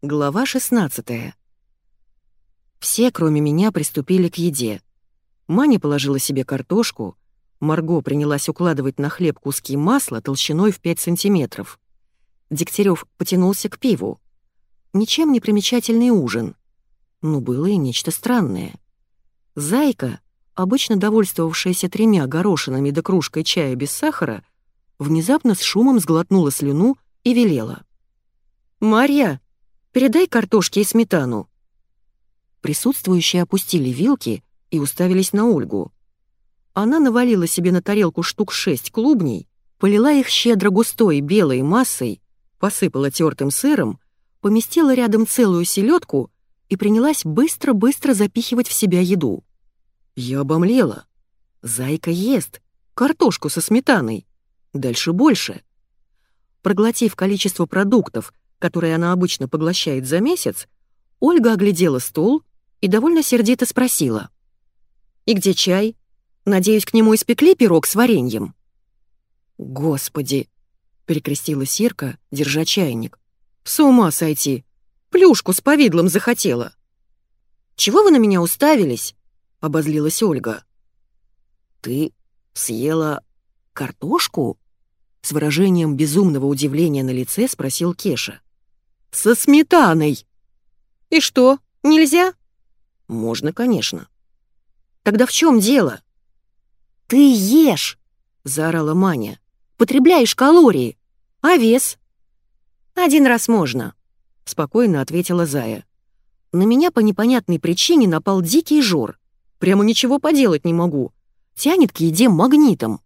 Глава 16 Все, кроме меня, приступили к еде. Маня положила себе картошку, Марго принялась укладывать на хлеб куски масла толщиной в 5 сантиметров. Дегтярев потянулся к пиву. Ничем не примечательный ужин. Но было и нечто странное. Зайка, обычно довольствовавшаяся тремя горошинами да кружкой чая без сахара, внезапно с шумом сглотнула слюну и велела. «Марья, передай картошки и сметану». Присутствующие опустили вилки и уставились на Ольгу. Она навалила себе на тарелку штук шесть клубней, полила их щедро густой белой массой, посыпала тертым сыром, поместила рядом целую селедку и принялась быстро-быстро запихивать в себя еду. Я обомлела. Зайка ест. Картошку со сметаной. Дальше больше. Проглотив количество продуктов, которые она обычно поглощает за месяц, Ольга оглядела стол и довольно сердито спросила. «И где чай? Надеюсь, к нему испекли пирог с вареньем?» «Господи!» — перекрестила Сирка, держа чайник. «С ума сойти! Плюшку с повидлом захотела!» «Чего вы на меня уставились?» — обозлилась Ольга. «Ты съела картошку?» С выражением безумного удивления на лице спросил Кеша. «Со сметаной!» «И что, нельзя?» «Можно, конечно». «Тогда в чем дело?» «Ты ешь!» — заорала Маня. «Потребляешь калории. А вес?» «Один раз можно», — спокойно ответила Зая. «На меня по непонятной причине напал дикий жор. Прямо ничего поделать не могу. Тянет к еде магнитом».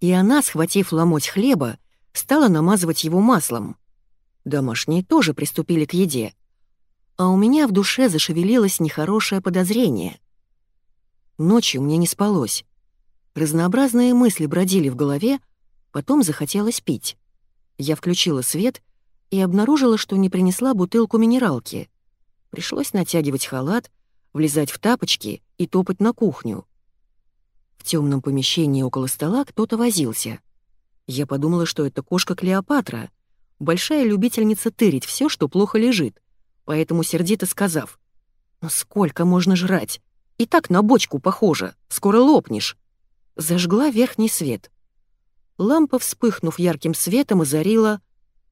И она, схватив ломоть хлеба, стала намазывать его маслом. Домашние тоже приступили к еде. А у меня в душе зашевелилось нехорошее подозрение. Ночью мне не спалось. Разнообразные мысли бродили в голове, потом захотелось пить. Я включила свет и обнаружила, что не принесла бутылку минералки. Пришлось натягивать халат, влезать в тапочки и топать на кухню. В темном помещении около стола кто-то возился. Я подумала, что это кошка Клеопатра, большая любительница тырить все, что плохо лежит, поэтому сердито сказав, «Ну сколько можно жрать? И так на бочку похоже, скоро лопнешь». Зажгла верхний свет. Лампа, вспыхнув ярким светом, озарила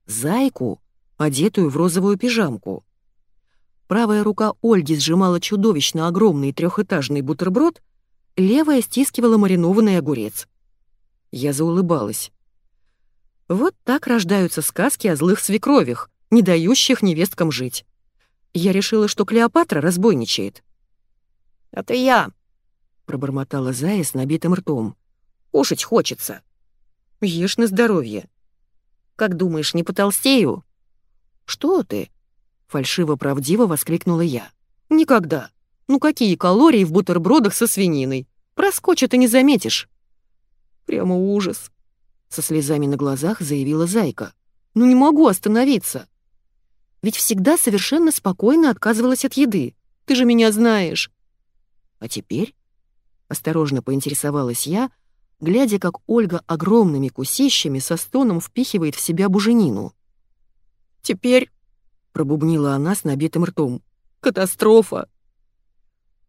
зайку, одетую в розовую пижамку. Правая рука Ольги сжимала чудовищно огромный трехэтажный бутерброд, левая стискивала маринованный огурец. Я заулыбалась. Вот так рождаются сказки о злых свекровях, не дающих невесткам жить. Я решила, что Клеопатра разбойничает. «Это я», — пробормотала Зая с набитым ртом. «Кушать хочется». «Ешь на здоровье». «Как думаешь, не потолстею?» «Что ты?» — фальшиво-правдиво воскликнула я. «Никогда. Ну какие калории в бутербродах со свининой? Проскочит и не заметишь». «Прямо ужас», — со слезами на глазах заявила Зайка. «Ну не могу остановиться. Ведь всегда совершенно спокойно отказывалась от еды. Ты же меня знаешь». «А теперь?» — осторожно поинтересовалась я, глядя, как Ольга огромными кусищами со стоном впихивает в себя буженину. «Теперь пробубнила она с набитым ртом. «Катастрофа!»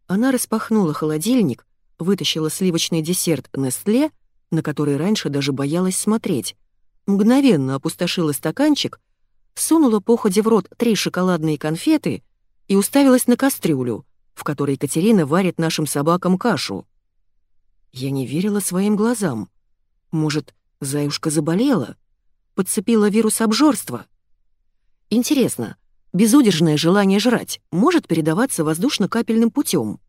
Она распахнула холодильник, вытащила сливочный десерт Нестле, на который раньше даже боялась смотреть, мгновенно опустошила стаканчик, сунула походе в рот три шоколадные конфеты и уставилась на кастрюлю, в которой Катерина варит нашим собакам кашу. Я не верила своим глазам. Может, Заюшка заболела? Подцепила вирус обжорства? Интересно, безудержное желание жрать может передаваться воздушно-капельным путем?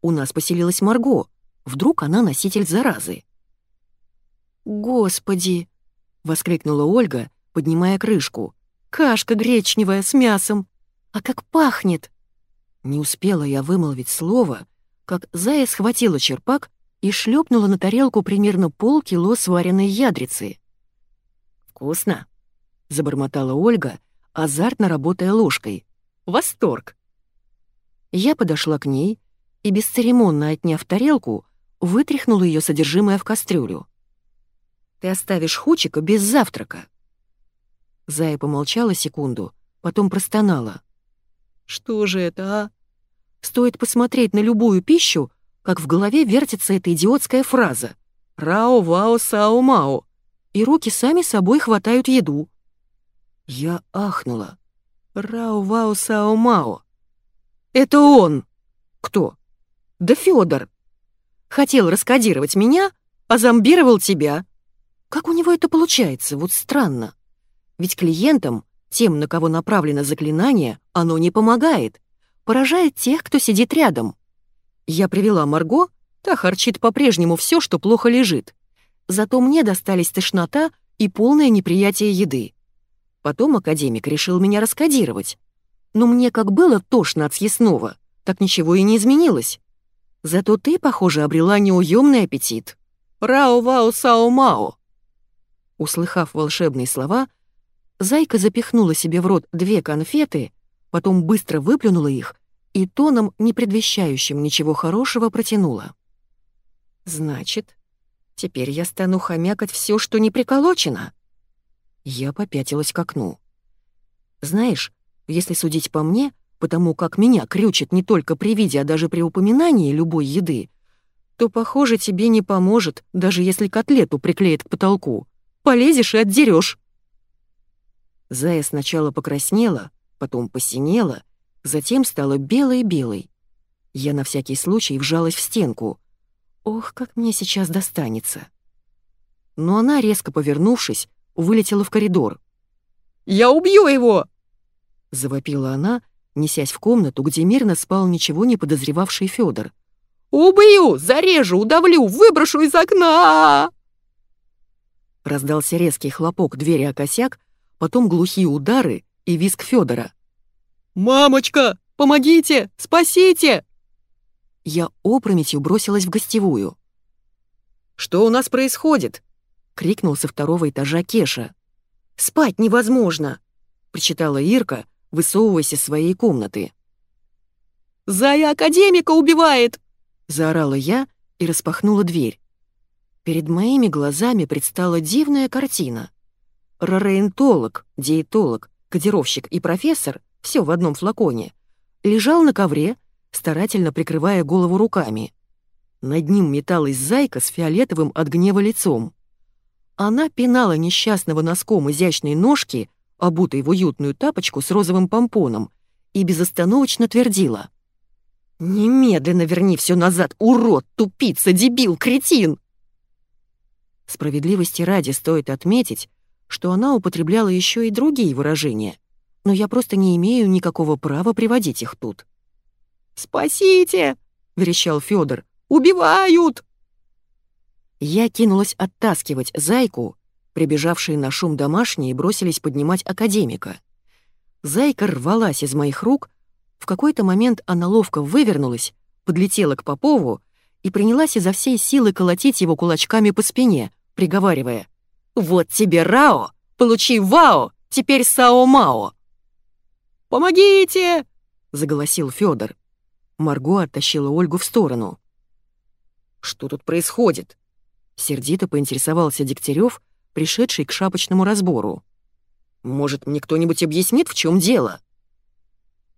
У нас поселилась Марго. Вдруг она носитель заразы? «Господи!» — воскликнула Ольга, поднимая крышку. «Кашка гречневая с мясом! А как пахнет!» Не успела я вымолвить слово, как Зая схватила черпак и шлепнула на тарелку примерно полкило сваренной ядрицы. «Вкусно!» — забормотала Ольга, азартно работая ложкой. Восторг! Я подошла к ней и, бесцеремонно отняв тарелку, вытряхнула ее содержимое в кастрюлю. «Ты оставишь Хучика без завтрака». Зая помолчала секунду, потом простонала. «Что же это, а? Стоит посмотреть на любую пищу, как в голове вертится эта идиотская фраза «Рао-вао-сао-мао», и руки сами собой хватают еду. Я ахнула. «Рао-вао-сао-мао». «Это он!» «Кто?» «Да Фёдор. Хотел раскодировать меня, а зомбировал тебя. Как у него это получается? Вот странно. Ведь клиентам, тем, на кого направлено заклинание, оно не помогает. Поражает тех, кто сидит рядом. Я привела Марго, та харчит по-прежнему все, что плохо лежит. Зато мне достались тошнота и полное неприятие еды. Потом академик решил меня раскодировать. Но мне как было тошно от съестного, так ничего и не изменилось. Зато ты, похоже, обрела неуемный аппетит. Рао-вао-сао-мао. Услыхав волшебные слова, Зайка запихнула себе в рот две конфеты, потом быстро выплюнула их и тоном, не предвещающим ничего хорошего, протянула. «Значит, теперь я стану хомякать все, что не приколочено?» Я попятилась к окну. «Знаешь, если судить по мне, потому как меня крючит не только при виде, а даже при упоминании любой еды, то, похоже, тебе не поможет, даже если котлету приклеит к потолку. Полезешь и отдерешь. Зая сначала покраснела, потом посинела, затем стала белой-белой. Я на всякий случай вжалась в стенку. Ох, как мне сейчас достанется. Но она, резко повернувшись, вылетела в коридор. «Я убью его!» — завопила она, несясь в комнату, где мирно спал ничего не подозревавший Федор. «Убью! Зарежу! Удавлю! Выброшу из окна!» Раздался резкий хлопок двери о косяк, потом глухие удары и визг Федора. «Мамочка, помогите! Спасите!» Я опрометью бросилась в гостевую. «Что у нас происходит?» — крикнул со второго этажа Кеша. «Спать невозможно!» — причитала Ирка, высовываясь из своей комнаты. «Зая академика убивает!» — заорала я и распахнула дверь. Перед моими глазами предстала дивная картина — Рореентолог, диетолог, кодировщик и профессор, все в одном флаконе, лежал на ковре, старательно прикрывая голову руками. Над ним металась зайка с фиолетовым от гнева лицом. Она пинала несчастного носком изящной ножки, обутой в уютную тапочку с розовым помпоном, и безостановочно твердила. «Немедленно верни все назад, урод, тупица, дебил, кретин!» Справедливости ради стоит отметить, что она употребляла еще и другие выражения, но я просто не имею никакого права приводить их тут. «Спасите!» — верещал Федор. «Убивают!» Я кинулась оттаскивать зайку, прибежавшие на шум домашние бросились поднимать академика. Зайка рвалась из моих рук, в какой-то момент она ловко вывернулась, подлетела к Попову и принялась изо всей силы колотить его кулачками по спине, приговаривая — «Вот тебе Рао! Получи Вао! Теперь Сао-Мао!» «Помогите!» — заголосил Федор. Марго оттащила Ольгу в сторону. «Что тут происходит?» — сердито поинтересовался Дегтярев, пришедший к шапочному разбору. «Может, мне кто-нибудь объяснит, в чем дело?»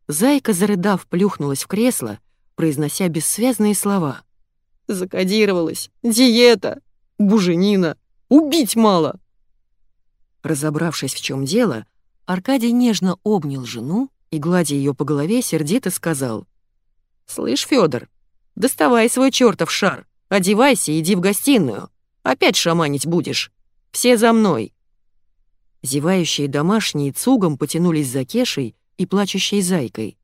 Зайка, зарыдав, плюхнулась в кресло, произнося бессвязные слова. «Закодировалась! Диета! Буженина! Убить мало!» Разобравшись, в чем дело, Аркадий нежно обнял жену и, гладя ее по голове, сердито сказал. «Слышь, Федор, доставай свой чертов шар, одевайся и иди в гостиную. Опять шаманить будешь. Все за мной!» Зевающие домашние цугом потянулись за Кешей и плачущей зайкой.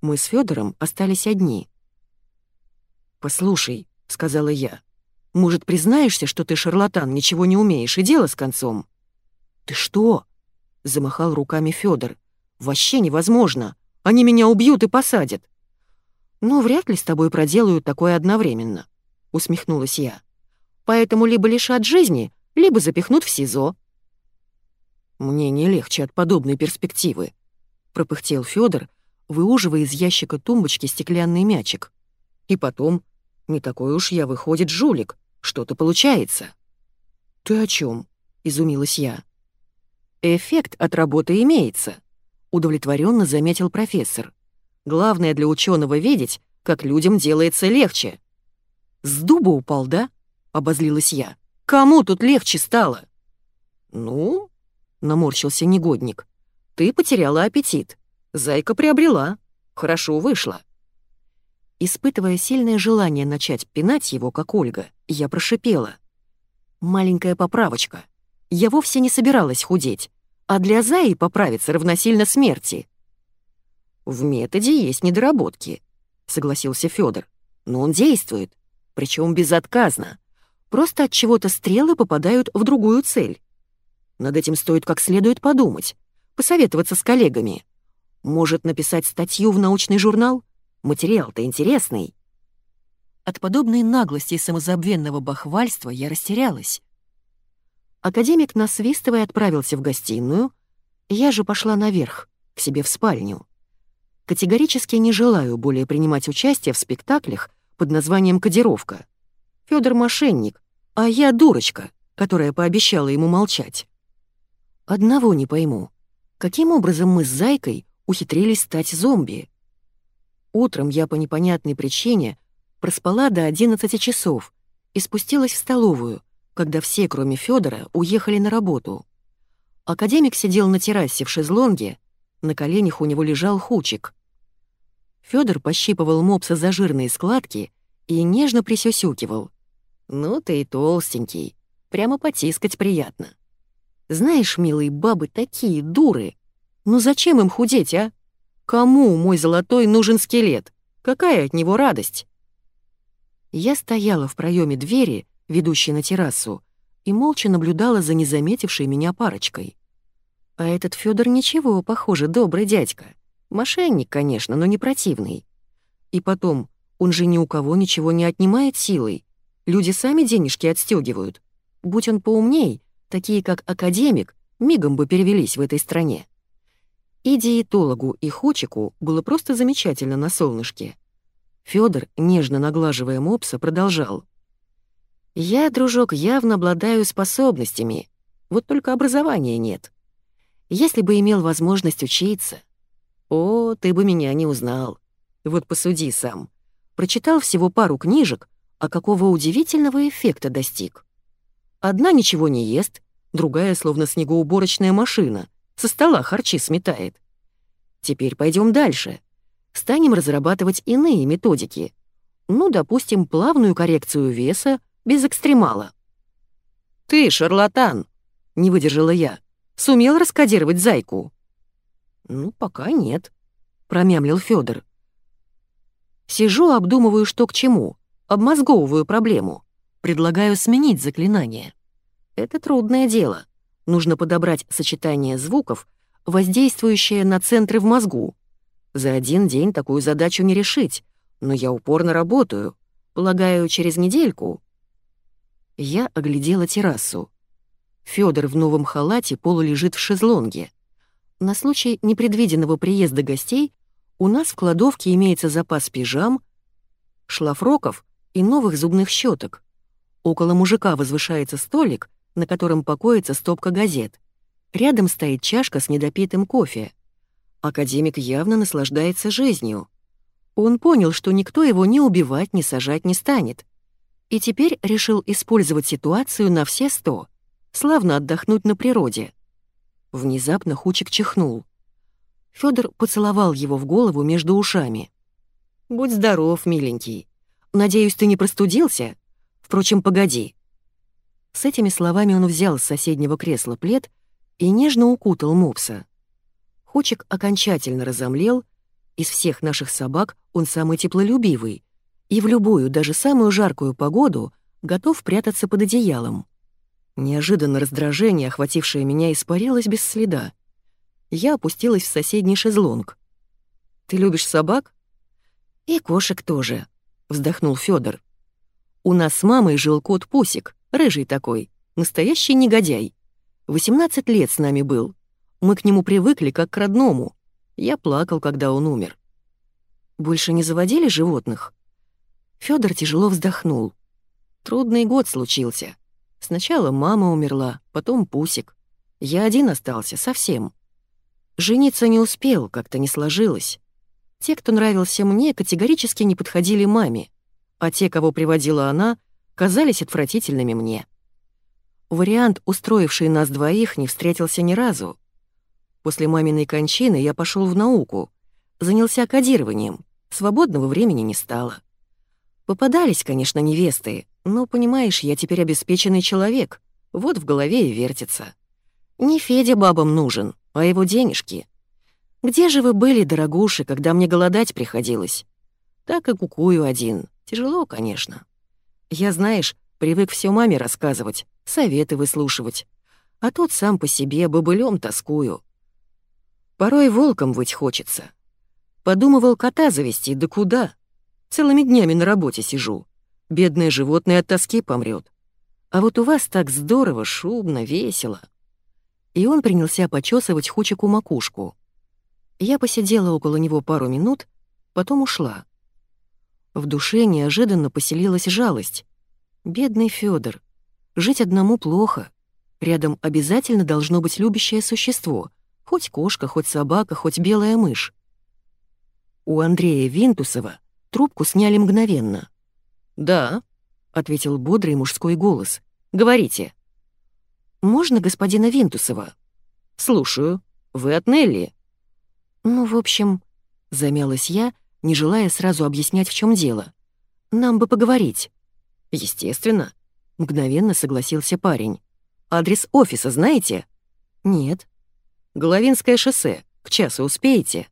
Мы с Федором остались одни. «Послушай», — сказала я, может, признаешься, что ты шарлатан, ничего не умеешь, и дело с концом?» «Ты что?» — замахал руками Федор. «Вообще невозможно. Они меня убьют и посадят». «Ну, вряд ли с тобой проделают такое одновременно», — усмехнулась я. «Поэтому либо лишат жизни, либо запихнут в СИЗО». «Мне не легче от подобной перспективы», — пропыхтел Федор, выуживая из ящика тумбочки стеклянный мячик. «И потом, не такой уж я, выходит, жулик. Что-то получается». «Ты о чем? изумилась я. «Эффект от работы имеется. удовлетворенно заметил профессор. Главное для ученого видеть, как людям делается легче. С дуба упал, да? обозлилась я. Кому тут легче стало? Ну, наморщился негодник. Ты потеряла аппетит. Зайка приобрела. Хорошо вышло. Испытывая сильное желание начать пинать его, как Ольга, я прошипела. Маленькая поправочка. Я вовсе не собиралась худеть, а для Заи поправиться равносильно смерти. В методе есть недоработки, согласился Федор. Но он действует, причем безотказно. Просто от чего-то стрелы попадают в другую цель. Над этим стоит как следует подумать, посоветоваться с коллегами. Может, написать статью в научный журнал? Материал-то интересный. От подобной наглости и самозабвенного бахвальства я растерялась. Академик, насвистывая, отправился в гостиную, я же пошла наверх, к себе в спальню. Категорически не желаю более принимать участие в спектаклях под названием «Кодировка». Фёдор мошенник, а я дурочка, которая пообещала ему молчать. Одного не пойму. Каким образом мы с Зайкой ухитрились стать зомби? Утром я по непонятной причине проспала до 11 часов и спустилась в столовую, когда все, кроме Федора, уехали на работу. Академик сидел на террасе в шезлонге, на коленях у него лежал хучик. Федор пощипывал мопса за жирные складки и нежно присюсюкивал. «Ну ты и толстенький, прямо потискать приятно. Знаешь, милые бабы такие дуры. Ну зачем им худеть, а? Кому мой золотой нужен скелет? Какая от него радость?» Я стояла в проеме двери, ведущей на террасу, и молча наблюдала за незаметившей меня парочкой. А этот Фёдор ничего, похоже, добрый дядька. Мошенник, конечно, но не противный. И потом, он же ни у кого ничего не отнимает силой. Люди сами денежки отстёгивают. Будь он поумней, такие как академик, мигом бы перевелись в этой стране. И диетологу, и Хочику было просто замечательно на солнышке. Фёдор, нежно наглаживая мопса, продолжал. «Я, дружок, явно обладаю способностями, вот только образования нет. Если бы имел возможность учиться... О, ты бы меня не узнал. Вот посуди сам. Прочитал всего пару книжек, а какого удивительного эффекта достиг. Одна ничего не ест, другая словно снегоуборочная машина, со стола харчи сметает. Теперь пойдем дальше. Станем разрабатывать иные методики. Ну, допустим, плавную коррекцию веса без экстремала. «Ты, шарлатан!» — не выдержала я. «Сумел раскодировать зайку?» «Ну, пока нет», — промямлил Федор. «Сижу, обдумываю, что к чему, обмозговываю проблему, предлагаю сменить заклинание. Это трудное дело. Нужно подобрать сочетание звуков, воздействующее на центры в мозгу. За один день такую задачу не решить, но я упорно работаю. Полагаю, через недельку я оглядела террасу. Фёдор в новом халате полулежит в шезлонге. На случай непредвиденного приезда гостей у нас в кладовке имеется запас пижам, шлафроков и новых зубных щеток. Около мужика возвышается столик, на котором покоится стопка газет. Рядом стоит чашка с недопитым кофе. Академик явно наслаждается жизнью. Он понял, что никто его ни убивать, ни сажать не станет и теперь решил использовать ситуацию на все сто, славно отдохнуть на природе. Внезапно Хучик чихнул. Фёдор поцеловал его в голову между ушами. «Будь здоров, миленький. Надеюсь, ты не простудился? Впрочем, погоди». С этими словами он взял с соседнего кресла плед и нежно укутал мопса. Хучик окончательно разомлел, из всех наших собак он самый теплолюбивый, и в любую, даже самую жаркую погоду готов прятаться под одеялом. Неожиданно раздражение, охватившее меня, испарилось без следа. Я опустилась в соседний шезлонг. «Ты любишь собак?» «И кошек тоже», — вздохнул Фёдор. «У нас с мамой жил кот Пусик, рыжий такой, настоящий негодяй. 18 лет с нами был. Мы к нему привыкли как к родному. Я плакал, когда он умер». «Больше не заводили животных?» Фёдор тяжело вздохнул. Трудный год случился. Сначала мама умерла, потом Пусик. Я один остался, совсем. Жениться не успел, как-то не сложилось. Те, кто нравился мне, категорически не подходили маме, а те, кого приводила она, казались отвратительными мне. Вариант, устроивший нас двоих, не встретился ни разу. После маминой кончины я пошел в науку, занялся кодированием, свободного времени не стало. Попадались, конечно, невесты, но, понимаешь, я теперь обеспеченный человек, вот в голове и вертится. Не Федя бабам нужен, а его денежки. Где же вы были, дорогуши, когда мне голодать приходилось? Так и кукую один. Тяжело, конечно. Я, знаешь, привык все маме рассказывать, советы выслушивать. А тут сам по себе бобылем тоскую. Порой волком быть хочется. Подумывал кота завести, да куда? Целыми днями на работе сижу. Бедное животное от тоски помрет. А вот у вас так здорово, шумно, весело. И он принялся почесывать Хучику макушку. Я посидела около него пару минут, потом ушла. В душе неожиданно поселилась жалость. Бедный Федор. Жить одному плохо. Рядом обязательно должно быть любящее существо. Хоть кошка, хоть собака, хоть белая мышь. У Андрея Винтусова трубку сняли мгновенно. «Да», — ответил бодрый мужской голос. «Говорите». «Можно господина Винтусова?» «Слушаю. Вы от Нелли?» «Ну, в общем...» — замялась я, не желая сразу объяснять, в чем дело. «Нам бы поговорить». «Естественно», — мгновенно согласился парень. «Адрес офиса знаете?» «Нет». «Головинское шоссе. К часу успеете?»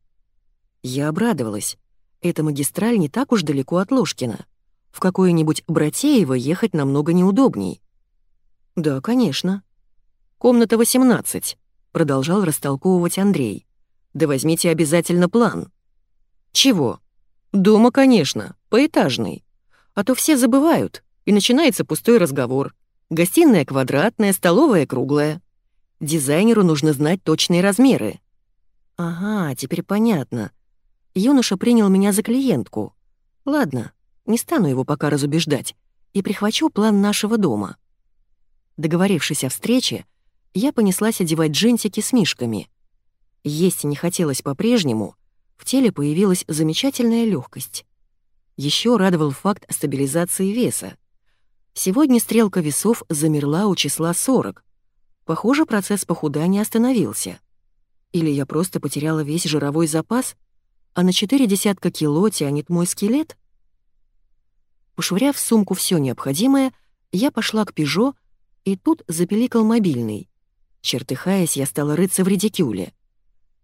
Я обрадовалась. Эта магистраль не так уж далеко от Ложкина. В какое-нибудь Братеево ехать намного неудобней. «Да, конечно». «Комната 18», — продолжал растолковывать Андрей. «Да возьмите обязательно план». «Чего?» «Дома, конечно, поэтажный. А то все забывают, и начинается пустой разговор. Гостиная квадратная, столовая круглая. Дизайнеру нужно знать точные размеры». «Ага, теперь понятно. Юноша принял меня за клиентку. Ладно, не стану его пока разубеждать и прихвачу план нашего дома». Договорившись о встрече, я понеслась одевать джинсики с мишками. Есть не хотелось по-прежнему, в теле появилась замечательная легкость. Еще радовал факт стабилизации веса. Сегодня стрелка весов замерла у числа 40. Похоже, процесс похудания остановился. Или я просто потеряла весь жировой запас, а на четыре десятка кило тянет мой скелет? Пошвыряв в сумку все необходимое, я пошла к «Пежо», и тут запеликал мобильный. Чертыхаясь, я стала рыться в редикюле.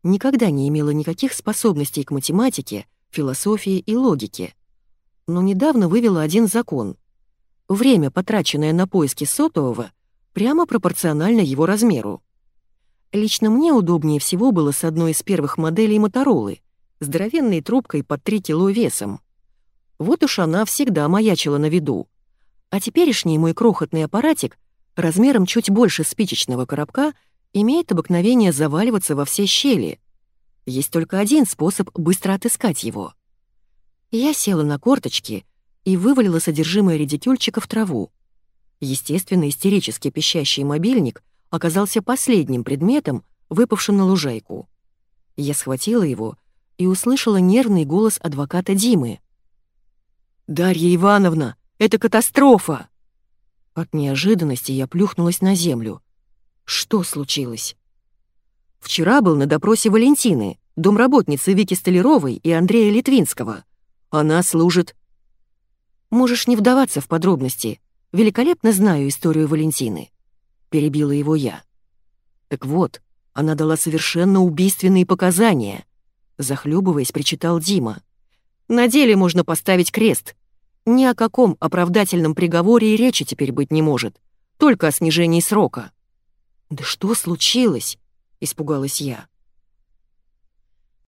Никогда не имела никаких способностей к математике, философии и логике. Но недавно вывела один закон. Время, потраченное на поиски сотового, прямо пропорционально его размеру. Лично мне удобнее всего было с одной из первых моделей Моторолы, здоровенной трубкой под 3 кило весом. Вот уж она всегда маячила на виду. А теперешний мой крохотный аппаратик размером чуть больше спичечного коробка, имеет обыкновение заваливаться во все щели. Есть только один способ быстро отыскать его. Я села на корточки и вывалила содержимое редикюльчика в траву. Естественно, истерически пищащий мобильник оказался последним предметом, выпавшим на лужайку. Я схватила его и услышала нервный голос адвоката Димы. «Дарья Ивановна, это катастрофа!» От неожиданности я плюхнулась на землю. Что случилось? Вчера был на допросе Валентины, домработницы Вики Столяровой и Андрея Литвинского. Она служит... Можешь не вдаваться в подробности. Великолепно знаю историю Валентины. Перебила его я. Так вот, она дала совершенно убийственные показания. Захлебываясь, причитал Дима. На деле можно поставить крест. Ни о каком оправдательном приговоре и речи теперь быть не может, только о снижении срока. «Да что случилось?» — испугалась я.